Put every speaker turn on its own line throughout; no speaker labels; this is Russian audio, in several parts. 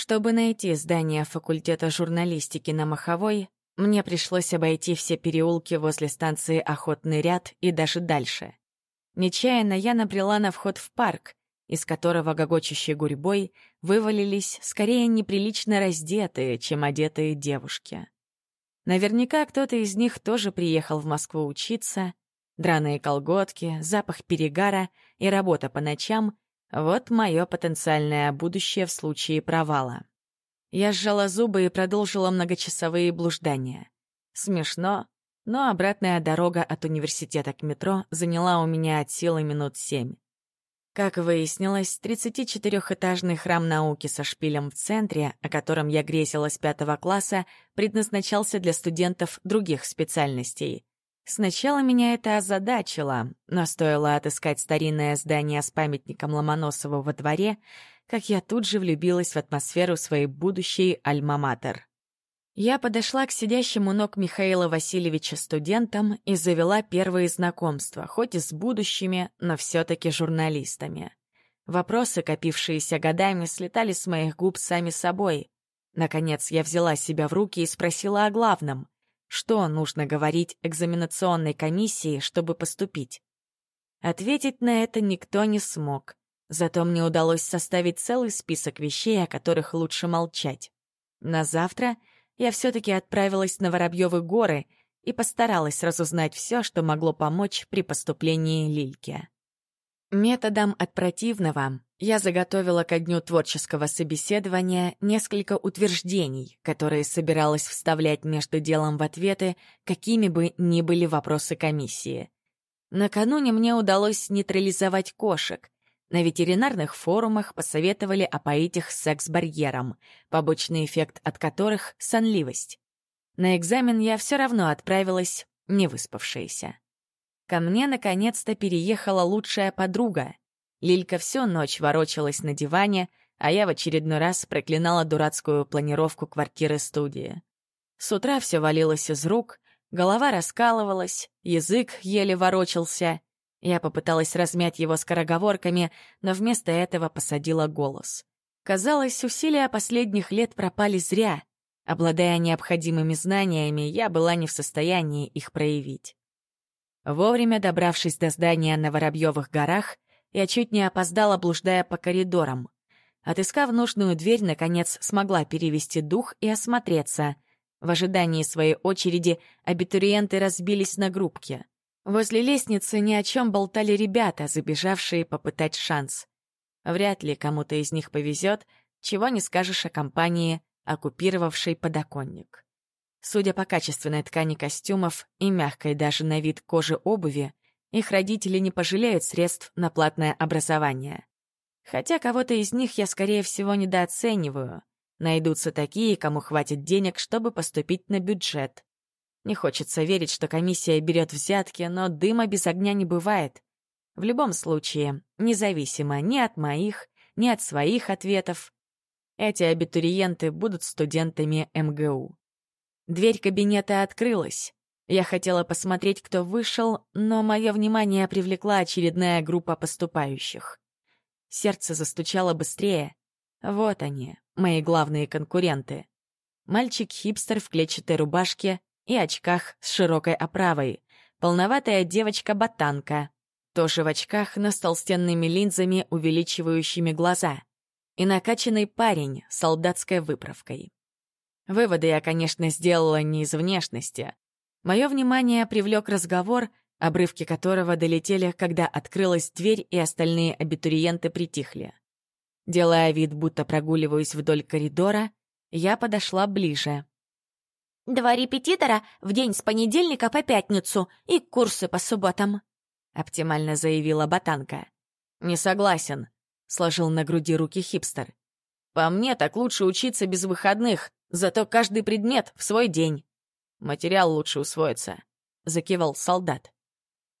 Чтобы найти здание факультета журналистики на Маховой, мне пришлось обойти все переулки возле станции «Охотный ряд» и даже дальше. Нечаянно я набрела на вход в парк, из которого гогочущей гурьбой вывалились скорее неприлично раздетые, чем одетые девушки. Наверняка кто-то из них тоже приехал в Москву учиться. Драные колготки, запах перегара и работа по ночам — вот мое потенциальное будущее в случае провала. Я сжала зубы и продолжила многочасовые блуждания. Смешно, но обратная дорога от университета к метро заняла у меня от силы минут семь. Как выяснилось, 34-этажный храм науки со шпилем в центре, о котором я грезила с пятого класса, предназначался для студентов других специальностей. Сначала меня это озадачило, но стоило отыскать старинное здание с памятником Ломоносову во дворе, как я тут же влюбилась в атмосферу своей будущей альма-матер. Я подошла к сидящему ног Михаила Васильевича студентам и завела первые знакомства, хоть и с будущими, но все-таки журналистами. Вопросы, копившиеся годами, слетали с моих губ сами собой. Наконец я взяла себя в руки и спросила о главном. Что нужно говорить экзаменационной комиссии, чтобы поступить? Ответить на это никто не смог. Зато мне удалось составить целый список вещей, о которых лучше молчать. На завтра я все-таки отправилась на Воробьевы горы и постаралась разузнать все, что могло помочь при поступлении Лильке. Методом от противного я заготовила ко дню творческого собеседования несколько утверждений, которые собиралась вставлять между делом в ответы, какими бы ни были вопросы комиссии. Накануне мне удалось нейтрализовать кошек, на ветеринарных форумах посоветовали опоить их секс-барьером, побочный эффект от которых — сонливость. На экзамен я все равно отправилась, не выспавшаяся. Ко мне наконец-то переехала лучшая подруга. Лилька всю ночь ворочалась на диване, а я в очередной раз проклинала дурацкую планировку квартиры-студии. С утра все валилось из рук, голова раскалывалась, язык еле ворочался, я попыталась размять его скороговорками, но вместо этого посадила голос. Казалось, усилия последних лет пропали зря. Обладая необходимыми знаниями, я была не в состоянии их проявить. Вовремя добравшись до здания на Воробьевых горах, я чуть не опоздала, блуждая по коридорам. Отыскав нужную дверь, наконец смогла перевести дух и осмотреться. В ожидании своей очереди абитуриенты разбились на группки — Возле лестницы ни о чем болтали ребята, забежавшие попытать шанс. Вряд ли кому-то из них повезет, чего не скажешь о компании, оккупировавшей подоконник. Судя по качественной ткани костюмов и мягкой даже на вид кожи обуви, их родители не пожалеют средств на платное образование. Хотя кого-то из них я, скорее всего, недооцениваю. Найдутся такие, кому хватит денег, чтобы поступить на бюджет. Не хочется верить, что комиссия берет взятки, но дыма без огня не бывает. В любом случае, независимо ни от моих, ни от своих ответов, эти абитуриенты будут студентами МГУ. Дверь кабинета открылась. Я хотела посмотреть, кто вышел, но мое внимание привлекла очередная группа поступающих. Сердце застучало быстрее. Вот они, мои главные конкуренты. Мальчик-хипстер в клетчатой рубашке и очках с широкой оправой. Полноватая девочка-ботанка, тоже в очках, но с толстенными линзами, увеличивающими глаза. И накачанный парень с солдатской выправкой. Выводы я, конечно, сделала не из внешности. Мое внимание привлек разговор, обрывки которого долетели, когда открылась дверь, и остальные абитуриенты притихли. Делая вид, будто прогуливаюсь вдоль коридора, я подошла ближе.
Два репетитора в день с понедельника по пятницу и курсы по субботам», — оптимально заявила Ботанка.
«Не согласен», — сложил на груди руки хипстер. «По мне так лучше учиться без выходных, зато каждый предмет в свой день. Материал лучше усвоится», — закивал солдат.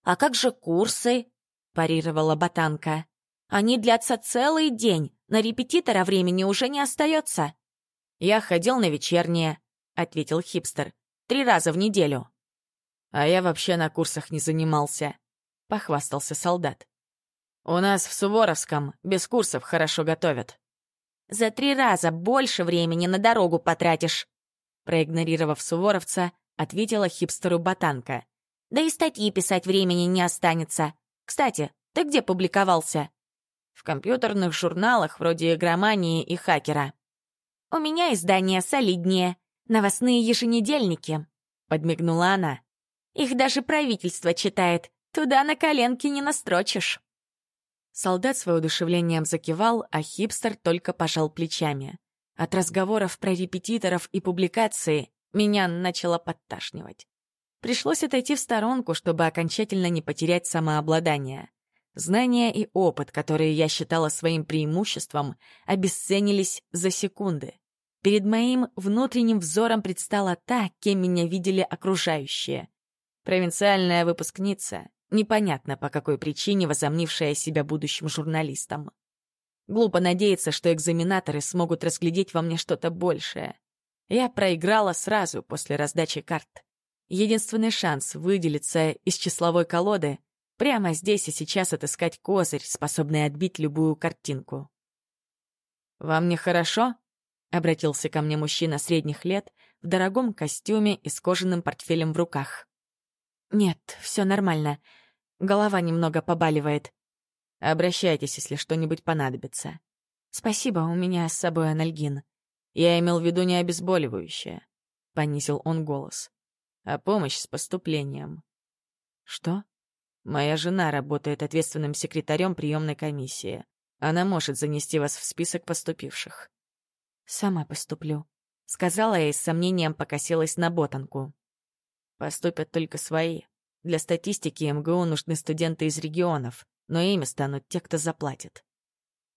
«А как же курсы?» — парировала Ботанка. «Они длятся целый день, на репетитора времени уже не остается».
«Я ходил на вечерние», ответил хипстер. «Три раза в неделю». «А я вообще на курсах не занимался», — похвастался солдат. «У нас в Суворовском без курсов хорошо готовят».
За три раза больше времени на дорогу потратишь!» Проигнорировав суворовца, ответила хипстеру ботанка. «Да и статьи писать времени не останется. Кстати, ты где публиковался?» «В компьютерных журналах вроде «Игромании» и «Хакера». «У меня издание солиднее. Новостные еженедельники», — подмигнула она. «Их даже правительство читает. Туда на коленке не настрочишь».
Солдат с воодушевлением закивал, а хипстер только пожал плечами. От разговоров про репетиторов и публикации меня начало подташнивать. Пришлось отойти в сторонку, чтобы окончательно не потерять самообладание. Знания и опыт, которые я считала своим преимуществом, обесценились за секунды. Перед моим внутренним взором предстала та, кем меня видели окружающие. Провинциальная выпускница, непонятно по какой причине возомнившая себя будущим журналистом. Глупо надеяться, что экзаменаторы смогут разглядеть во мне что-то большее. Я проиграла сразу после раздачи карт. Единственный шанс выделиться из числовой колоды — прямо здесь и сейчас отыскать козырь, способный отбить любую картинку. «Вам нехорошо?» — обратился ко мне мужчина средних лет в дорогом костюме и с кожаным портфелем в руках. «Нет, все нормально. Голова немного побаливает. Обращайтесь, если что-нибудь понадобится. Спасибо, у меня с собой анальгин. Я имел в виду не обезболивающее. Понизил он голос. А помощь с поступлением. Что? Моя жена работает ответственным секретарем приемной комиссии. Она может занести вас в список поступивших. Сама поступлю. Сказала я и с сомнением покосилась на ботанку. Поступят только свои. Для статистики МГУ нужны студенты из регионов но ими станут те, кто заплатит.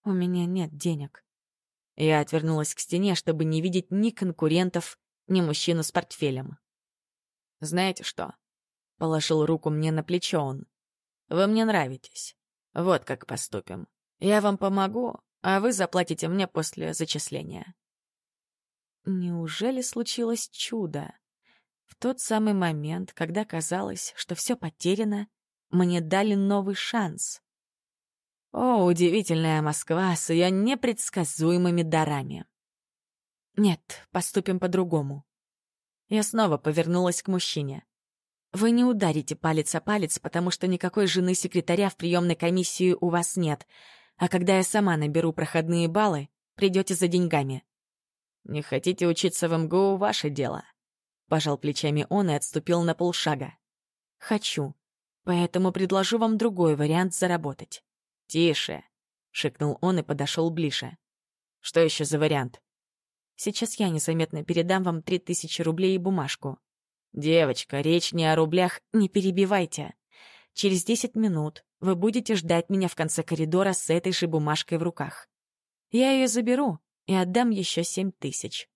У меня нет денег. Я отвернулась к стене, чтобы не видеть ни конкурентов, ни мужчину с портфелем. «Знаете что?» — положил руку мне на плечо он. «Вы мне нравитесь. Вот как поступим. Я вам помогу, а вы заплатите мне после зачисления». Неужели случилось чудо? В тот самый момент, когда казалось, что все потеряно, мне дали новый шанс. О, удивительная Москва с ее непредсказуемыми дарами. Нет, поступим по-другому. Я снова повернулась к мужчине. Вы не ударите палец о палец, потому что никакой жены секретаря в приемной комиссии у вас нет, а когда я сама наберу проходные баллы, придете за деньгами. Не хотите учиться в МГУ — ваше дело. Пожал плечами он и отступил на полшага. Хочу. Поэтому предложу вам другой вариант заработать. Тише, шикнул он и подошел ближе. Что еще за вариант? Сейчас я незаметно передам вам три тысячи рублей и бумажку. Девочка, речь не о рублях, не перебивайте. Через десять минут вы будете ждать меня в конце коридора с этой же бумажкой в руках. Я ее заберу и отдам еще семь тысяч.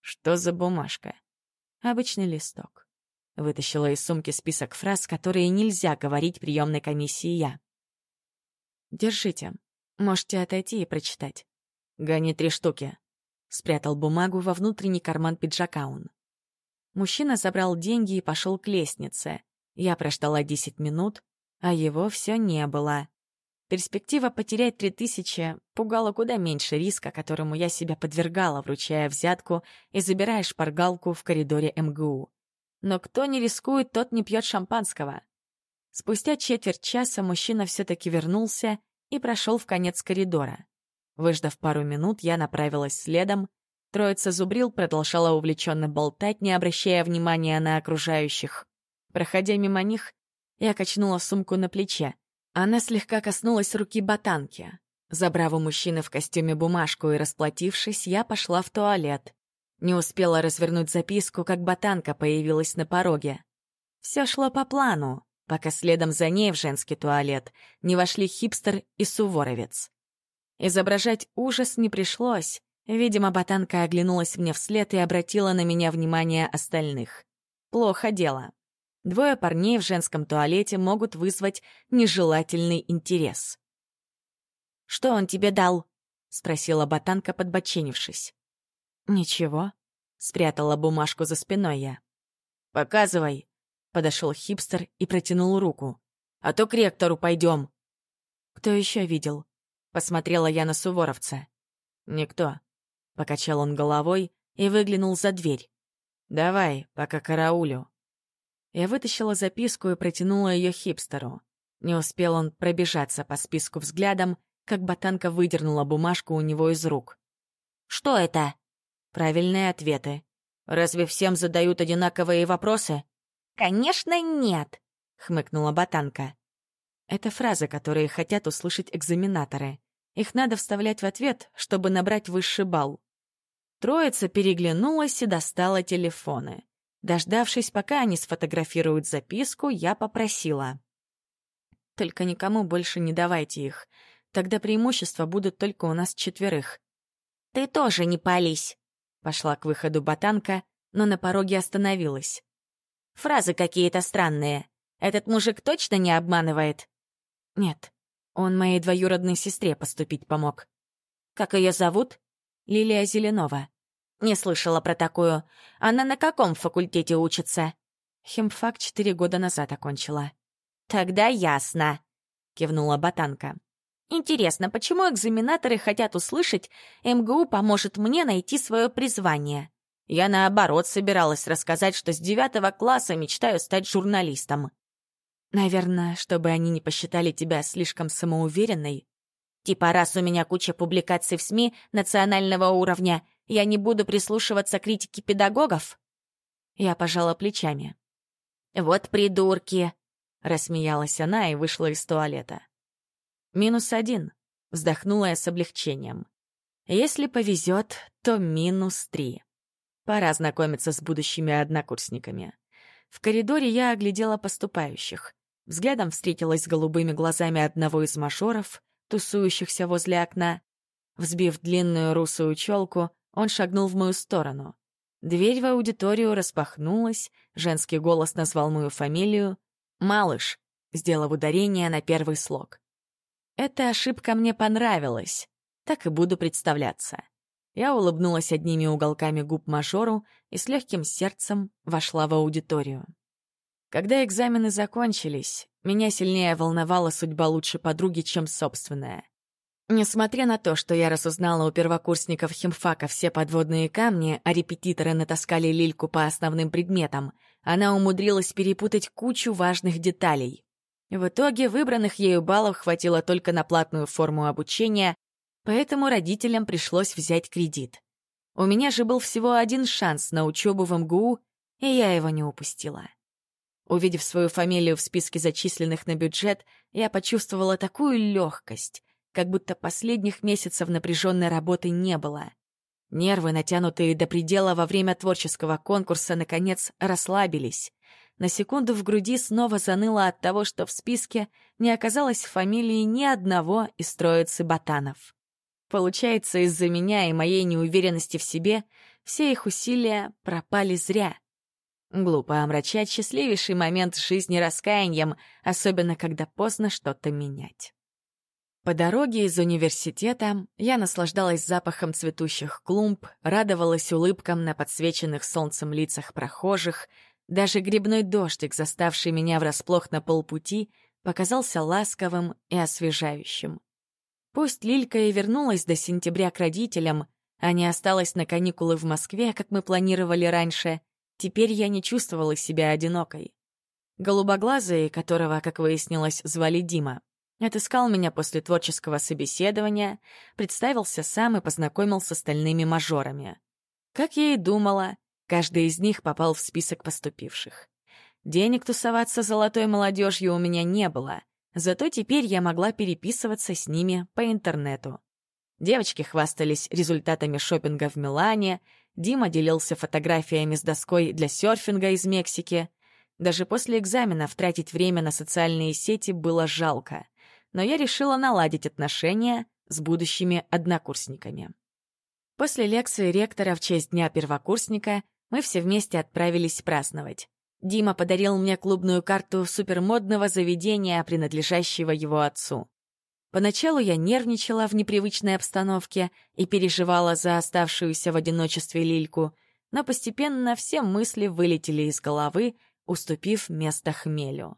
Что за бумажка? Обычный листок. Вытащила из сумки список фраз, которые нельзя говорить приемной комиссии я. «Держите. Можете отойти и прочитать». «Гони три штуки». Спрятал бумагу во внутренний карман пиджака он. Мужчина забрал деньги и пошел к лестнице. Я прождала десять минут, а его все не было. Перспектива потерять три тысячи пугала куда меньше риска, которому я себя подвергала, вручая взятку и забирая шпаргалку в коридоре МГУ. Но кто не рискует, тот не пьет шампанского. Спустя четверть часа мужчина все-таки вернулся и прошел в конец коридора. Выждав пару минут, я направилась следом. Троица зубрил продолжала увлеченно болтать, не обращая внимания на окружающих. Проходя мимо них, я качнула сумку на плече. Она слегка коснулась руки ботанки. Забрав у мужчины в костюме бумажку и расплатившись, я пошла в туалет. Не успела развернуть записку, как ботанка появилась на пороге. Все шло по плану, пока следом за ней в женский туалет не вошли хипстер и суворовец. Изображать ужас не пришлось. Видимо, ботанка оглянулась мне вслед и обратила на меня внимание остальных. Плохо дело. Двое парней в женском туалете могут вызвать нежелательный интерес.
«Что он тебе дал?»
— спросила ботанка, подбоченившись. «Ничего», — спрятала бумажку за спиной я. «Показывай», — подошел хипстер и протянул руку. «А то к ректору пойдем». «Кто еще видел?» — посмотрела я на суворовца. «Никто», — покачал он головой и выглянул за дверь. «Давай, пока караулю». Я вытащила записку и протянула ее хипстеру. Не успел он пробежаться по списку взглядом, как ботанка выдернула бумажку у него из рук.
«Что это?»
«Правильные ответы. Разве всем задают одинаковые вопросы?»
«Конечно, нет», — хмыкнула ботанка.
Это фразы, которые хотят услышать экзаменаторы. Их надо вставлять в ответ, чтобы набрать высший балл. Троица переглянулась и достала телефоны. Дождавшись, пока они сфотографируют записку, я попросила. «Только никому больше не давайте их. Тогда преимущества будут только у нас четверых».
«Ты тоже не пались», — пошла к выходу ботанка, но на пороге остановилась. «Фразы какие-то странные. Этот мужик точно не обманывает?»
«Нет, он моей двоюродной сестре поступить помог».
«Как ее зовут?»
«Лилия Зеленова».
«Не слышала про такую. Она на каком факультете учится?»
Химфак четыре года назад окончила.
«Тогда ясно», — кивнула ботанка. «Интересно, почему экзаменаторы хотят услышать, МГУ поможет мне найти свое призвание? Я, наоборот, собиралась рассказать, что с девятого класса мечтаю стать журналистом».
«Наверное, чтобы они не посчитали тебя слишком самоуверенной».
«Типа, раз у меня куча публикаций в СМИ национального уровня, я не буду прислушиваться к критике педагогов?»
Я пожала плечами.
«Вот придурки!»
Рассмеялась она и вышла из туалета. «Минус один», — вздохнула я с облегчением. «Если повезет, то минус три. Пора знакомиться с будущими однокурсниками». В коридоре я оглядела поступающих. Взглядом встретилась с голубыми глазами одного из мажоров, тусующихся возле окна. Взбив длинную русую челку, он шагнул в мою сторону. Дверь в аудиторию распахнулась, женский голос назвал мою фамилию, «Малыш», сделав ударение на первый слог. Эта ошибка мне понравилась. Так и буду представляться. Я улыбнулась одними уголками губ мажору и с легким сердцем вошла в аудиторию. Когда экзамены закончились, меня сильнее волновала судьба лучшей подруги, чем собственная. Несмотря на то, что я разузнала у первокурсников химфака все подводные камни, а репетиторы натаскали лильку по основным предметам — она умудрилась перепутать кучу важных деталей. В итоге выбранных ею баллов хватило только на платную форму обучения, поэтому родителям пришлось взять кредит. У меня же был всего один шанс на учебу в МГУ, и я его не упустила. Увидев свою фамилию в списке зачисленных на бюджет, я почувствовала такую легкость, как будто последних месяцев напряженной работы не было. Нервы, натянутые до предела во время творческого конкурса, наконец расслабились. На секунду в груди снова заныло от того, что в списке не оказалось фамилии ни одного из троицы ботанов. Получается, из-за меня и моей неуверенности в себе все их усилия пропали зря. Глупо омрачать счастливейший момент жизни раскаянием, особенно когда поздно что-то менять. По дороге из университета я наслаждалась запахом цветущих клумб, радовалась улыбкам на подсвеченных солнцем лицах прохожих. Даже грибной дождик, заставший меня врасплох на полпути, показался ласковым и освежающим. Пусть Лилька и вернулась до сентября к родителям, а не осталась на каникулы в Москве, как мы планировали раньше, теперь я не чувствовала себя одинокой. Голубоглазый, которого, как выяснилось, звали Дима, Отыскал меня после творческого собеседования, представился сам и познакомил с остальными мажорами. Как я и думала, каждый из них попал в список поступивших. Денег тусоваться золотой молодежью у меня не было, зато теперь я могла переписываться с ними по интернету. Девочки хвастались результатами шопинга в Милане, Дима делился фотографиями с доской для серфинга из Мексики. Даже после экзаменов тратить время на социальные сети было жалко но я решила наладить отношения с будущими однокурсниками. После лекции ректора в честь Дня первокурсника мы все вместе отправились праздновать. Дима подарил мне клубную карту супермодного заведения, принадлежащего его отцу. Поначалу я нервничала в непривычной обстановке и переживала за оставшуюся в одиночестве Лильку, но постепенно все мысли вылетели из головы, уступив место хмелю.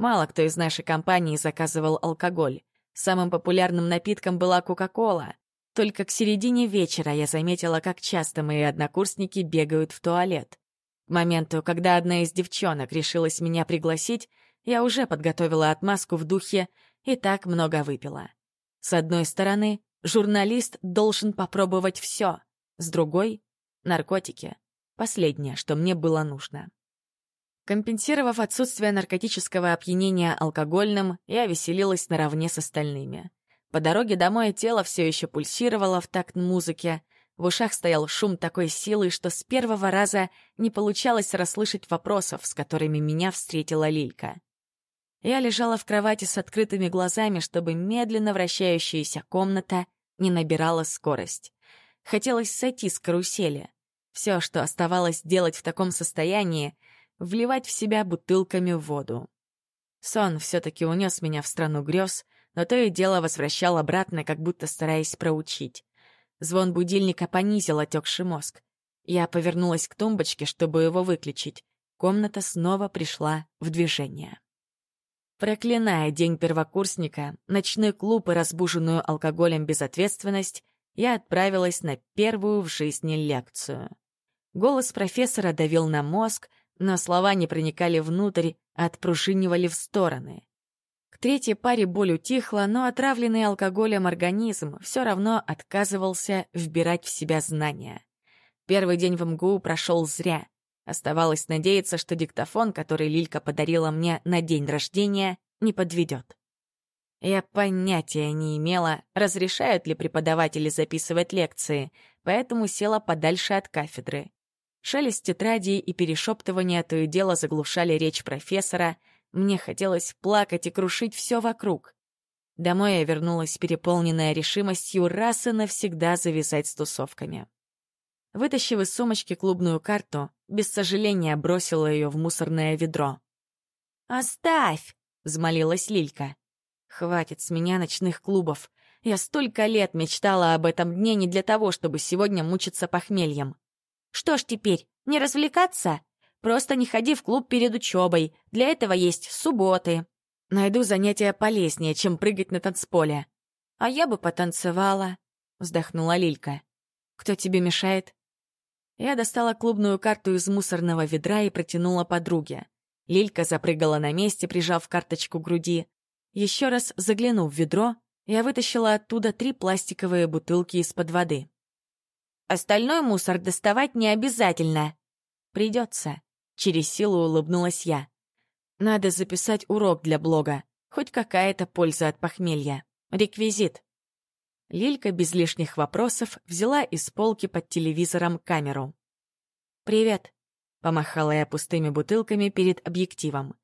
Мало кто из нашей компании заказывал алкоголь. Самым популярным напитком была Кока-Кола. Только к середине вечера я заметила, как часто мои однокурсники бегают в туалет. К моменту, когда одна из девчонок решилась меня пригласить, я уже подготовила отмазку в духе и так много выпила. С одной стороны, журналист должен попробовать все, с другой — наркотики. Последнее, что мне было нужно. Компенсировав отсутствие наркотического опьянения алкогольным, я веселилась наравне с остальными. По дороге домой тело все еще пульсировало в такт музыки, в ушах стоял шум такой силы, что с первого раза не получалось расслышать вопросов, с которыми меня встретила Лилька. Я лежала в кровати с открытыми глазами, чтобы медленно вращающаяся комната не набирала скорость. Хотелось сойти с карусели. Все, что оставалось делать в таком состоянии — вливать в себя бутылками воду. Сон все-таки унес меня в страну грез, но то и дело возвращал обратно, как будто стараясь проучить. Звон будильника понизил отекший мозг. Я повернулась к тумбочке, чтобы его выключить. Комната снова пришла в движение. Проклиная день первокурсника, ночной клуб и разбуженную алкоголем безответственность, я отправилась на первую в жизни лекцию. Голос профессора давил на мозг, но слова не проникали внутрь, а отпружинивали в стороны. К третьей паре боль утихла, но отравленный алкоголем организм все равно отказывался вбирать в себя знания. Первый день в МГУ прошел зря — Оставалось надеяться, что диктофон, который Лилька подарила мне на день рождения, не подведет. Я понятия не имела, разрешают ли преподаватели записывать лекции, поэтому села подальше от кафедры. Шелест тетрадей и перешептывания то и дело заглушали речь профессора. Мне хотелось плакать и крушить все вокруг. Домой я вернулась переполненная решимостью раз и навсегда завязать с тусовками. Вытащив из сумочки клубную карту, без сожаления бросила ее в мусорное ведро.
«Оставь!» — взмолилась Лилька.
«Хватит с меня ночных клубов. Я столько лет мечтала об этом дне не для того, чтобы сегодня мучиться похмельем».
«Что ж теперь, не развлекаться? Просто не ходи в клуб перед учебой. Для этого есть субботы».
«Найду занятия полезнее, чем прыгать на танцполе».
«А я бы потанцевала», — вздохнула Лилька.
«Кто тебе мешает?» Я достала клубную карту из мусорного ведра и протянула подруге. Лилька запрыгала на месте, прижав карточку к груди. Еще раз заглянув в ведро, я вытащила оттуда три пластиковые бутылки из-под воды.
«Остальной мусор доставать не обязательно».
«Придется», — через силу улыбнулась я. «Надо записать урок для блога. Хоть какая-то польза от похмелья. Реквизит». Лилька без лишних вопросов взяла из полки под телевизором камеру. «Привет», — помахала я пустыми бутылками перед объективом.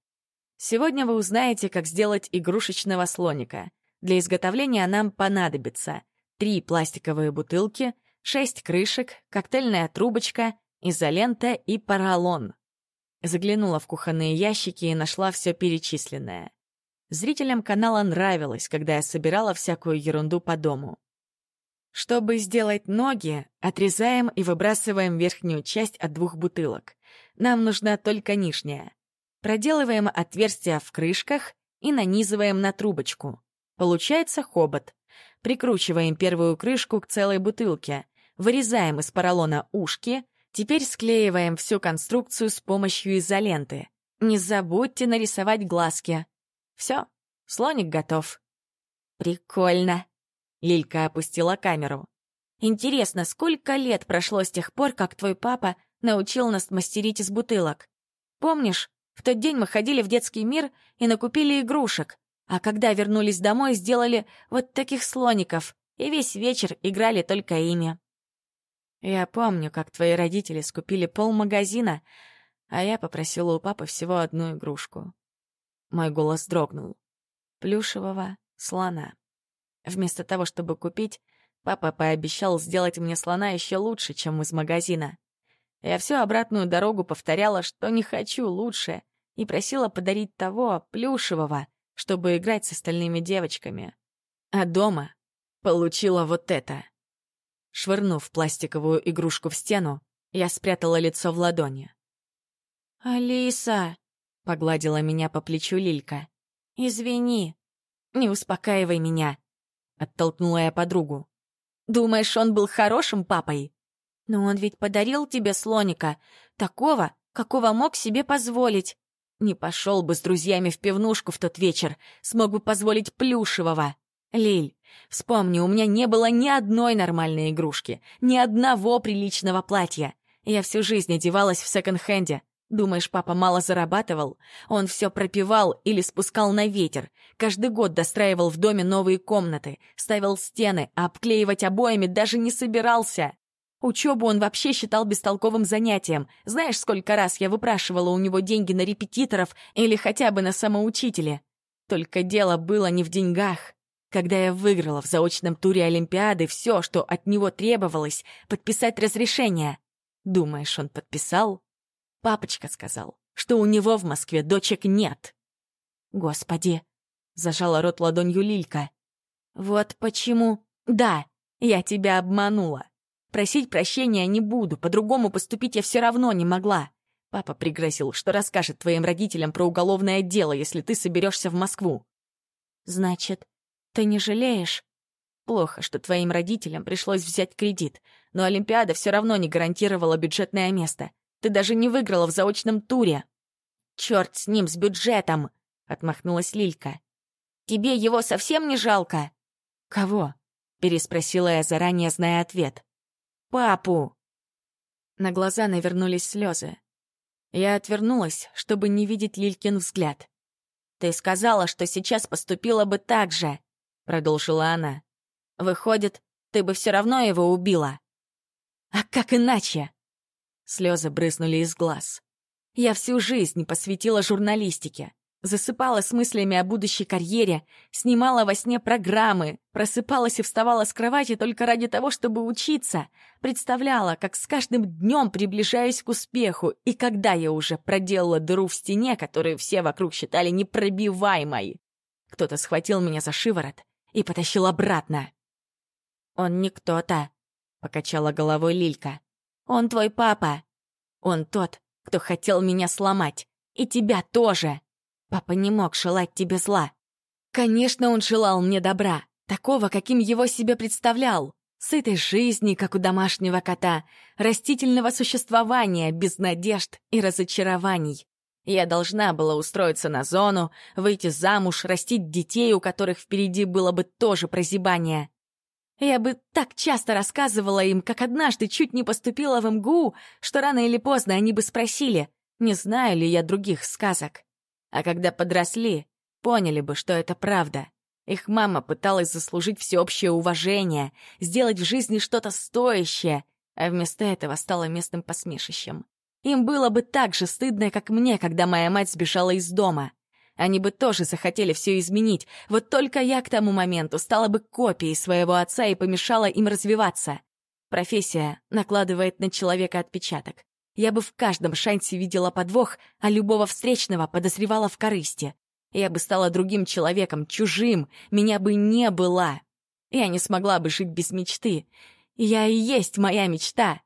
«Сегодня вы узнаете, как сделать игрушечного слоника. Для изготовления нам понадобится три пластиковые бутылки, шесть крышек, коктейльная трубочка, изолента и поролон». Заглянула в кухонные ящики и нашла все перечисленное. Зрителям канала нравилось, когда я собирала всякую ерунду по дому. Чтобы сделать ноги, отрезаем и выбрасываем верхнюю часть от двух бутылок. Нам нужна только нижняя. Проделываем отверстия в крышках и нанизываем на трубочку. Получается хобот. Прикручиваем первую крышку к целой бутылке. Вырезаем из поролона ушки. Теперь склеиваем всю конструкцию с помощью изоленты. Не забудьте нарисовать глазки. Все, слоник готов.
Прикольно.
Лилька опустила камеру.
Интересно, сколько лет прошло с тех пор, как твой папа научил нас мастерить из бутылок? Помнишь, в тот день мы ходили в детский мир и накупили игрушек, а когда вернулись домой, сделали вот таких слоников и весь вечер играли только ими.
Я помню, как твои родители скупили полмагазина, а я попросила у папы всего одну игрушку. Мой голос дрогнул. Плюшевого слона. Вместо того, чтобы купить, папа пообещал сделать мне слона еще лучше, чем из магазина. Я всю обратную дорогу повторяла, что не хочу лучше, и просила подарить того, плюшевого, чтобы играть с остальными девочками. А дома получила вот это. Швырнув пластиковую игрушку в стену, я спрятала лицо в ладони.
«Алиса!»
Погладила меня по плечу Лилька.
«Извини,
не успокаивай меня!» Оттолкнула я подругу.
Думаешь, он был хорошим папой? Но он ведь подарил тебе слоника, такого, какого мог себе позволить. Не пошел бы с друзьями в пивнушку в тот вечер, смог бы позволить плюшевого. Лиль, вспомни, у меня не было ни одной нормальной игрушки, ни одного приличного платья. Я всю жизнь одевалась в секонд-хенде. Думаешь, папа мало зарабатывал? Он все пропивал или спускал на ветер. Каждый год достраивал в доме новые комнаты, ставил стены, а обклеивать обоями даже не собирался. Учебу он вообще считал бестолковым занятием. Знаешь, сколько раз я выпрашивала у него деньги на репетиторов или хотя бы на самоучителя? Только дело было не в деньгах. Когда я выиграла в заочном туре Олимпиады все, что от него требовалось, подписать разрешение. Думаешь, он подписал? Папочка сказал, что у него в Москве дочек нет. Господи, зажала рот ладонью Лилька. Вот почему... Да, я тебя обманула. Просить прощения не буду, по-другому поступить я все равно не могла. Папа пригрозил, что расскажет твоим родителям про уголовное дело, если ты соберешься в Москву. Значит, ты не жалеешь? Плохо, что твоим родителям пришлось взять кредит, но Олимпиада все равно не гарантировала бюджетное место. Ты даже не выиграла в заочном туре. Черт с ним, с бюджетом! Отмахнулась Лилька. Тебе его совсем не жалко? Кого? Переспросила я, заранее зная ответ. Папу! На глаза навернулись слезы. Я отвернулась, чтобы не видеть Лилькин взгляд. «Ты сказала, что сейчас поступила бы так же», — продолжила она. «Выходит, ты бы все равно его убила». «А как иначе?» Слезы брызнули из глаз. Я всю жизнь посвятила журналистике. Засыпала с мыслями о будущей карьере, снимала во сне программы, просыпалась и вставала с кровати только ради того, чтобы учиться. Представляла, как с каждым днем приближаюсь к успеху, и когда я уже проделала дыру в стене, которую все вокруг считали непробиваемой. Кто-то схватил меня за шиворот и потащил обратно. «Он не кто-то», — покачала головой Лилька. Он твой папа. Он тот, кто хотел меня сломать. И тебя тоже. Папа не мог желать тебе зла. Конечно, он желал мне добра, такого, каким его себе представлял. Сытой жизни, как у домашнего кота, растительного существования без надежд и разочарований. Я должна была устроиться на зону, выйти замуж, растить детей, у которых впереди было бы тоже прозябание. Я бы так часто рассказывала им, как однажды чуть не поступила в МГУ, что рано или поздно они бы спросили, не знаю ли я других сказок. А когда подросли, поняли бы, что это правда. Их мама пыталась заслужить всеобщее уважение, сделать в жизни что-то стоящее, а вместо этого стала местным посмешищем. Им было бы так же стыдно, как мне, когда моя мать сбежала из дома. Они бы тоже захотели все изменить, вот только я к тому моменту стала бы копией своего отца и помешала им развиваться. Профессия накладывает на человека отпечаток. Я бы в каждом шансе видела подвох, а любого встречного подозревала в корысти. Я бы стала другим человеком, чужим, меня бы не было. Я не смогла бы жить без мечты. Я и есть моя мечта.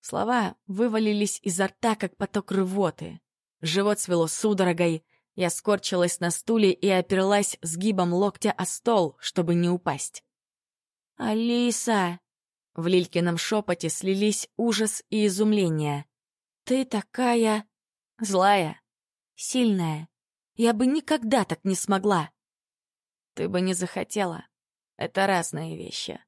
Слова вывалились изо рта, как поток рвоты. Живот свело судорогой, я скорчилась на стуле и оперлась сгибом локтя о стол, чтобы не упасть. «Алиса!» В Лилькином шепоте слились ужас и изумление. «Ты такая... злая, сильная. Я бы никогда так не смогла». «Ты бы не захотела. Это разные вещи».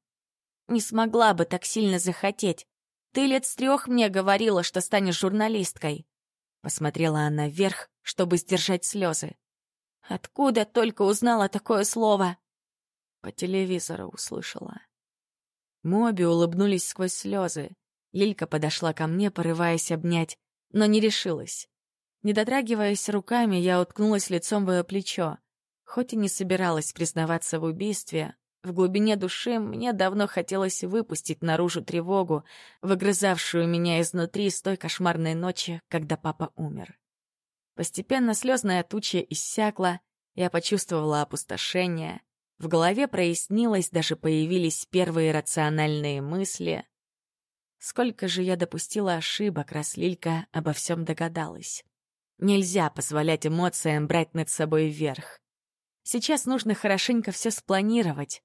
«Не смогла бы так сильно захотеть. Ты лет с трех мне говорила, что станешь журналисткой». Посмотрела она вверх, чтобы сдержать слезы. Откуда только узнала такое слово? По телевизору услышала. Моби улыбнулись сквозь слезы. Лилька подошла ко мне, порываясь обнять, но не решилась. Не дотрагиваясь руками, я уткнулась лицом в ее плечо. Хоть и не собиралась признаваться в убийстве, в глубине души мне давно хотелось выпустить наружу тревогу, выгрызавшую меня изнутри с той кошмарной ночи, когда папа умер. Постепенно слезная туча иссякла, я почувствовала опустошение. В голове прояснилось, даже появились первые рациональные мысли. Сколько же я допустила ошибок, раз Лилька обо всем догадалась. Нельзя позволять эмоциям брать над собой верх. Сейчас нужно хорошенько все спланировать,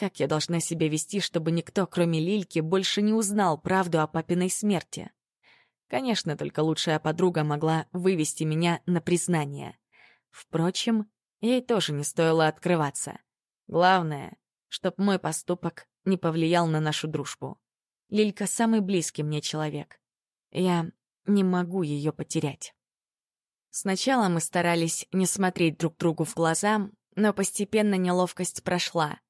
Как я должна себя вести, чтобы никто, кроме Лильки, больше не узнал правду о папиной смерти? Конечно, только лучшая подруга могла вывести меня на признание. Впрочем, ей тоже не стоило открываться. Главное, чтоб мой поступок не повлиял на нашу дружбу. Лилька — самый близкий мне человек. Я не могу ее потерять. Сначала мы старались не смотреть друг другу в глаза, но постепенно неловкость прошла.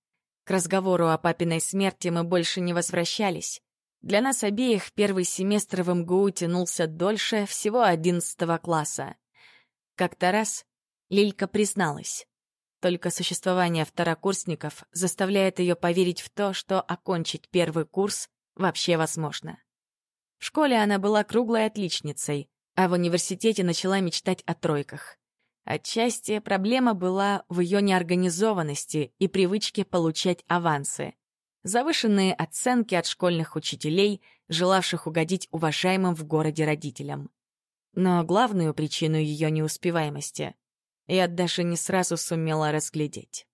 Разговору о папиной смерти мы больше не возвращались. Для нас обеих первый семестр в МГУ тянулся дольше всего одиннадцатого класса. Как-то раз Лилька призналась. Только существование второкурсников заставляет ее поверить в то, что окончить первый курс вообще возможно. В школе она была круглой отличницей, а в университете начала мечтать о тройках. Отчасти проблема была в ее неорганизованности и привычке получать авансы. Завышенные оценки от школьных учителей, желавших угодить уважаемым в городе родителям. Но главную причину ее неуспеваемости я даже не сразу сумела разглядеть.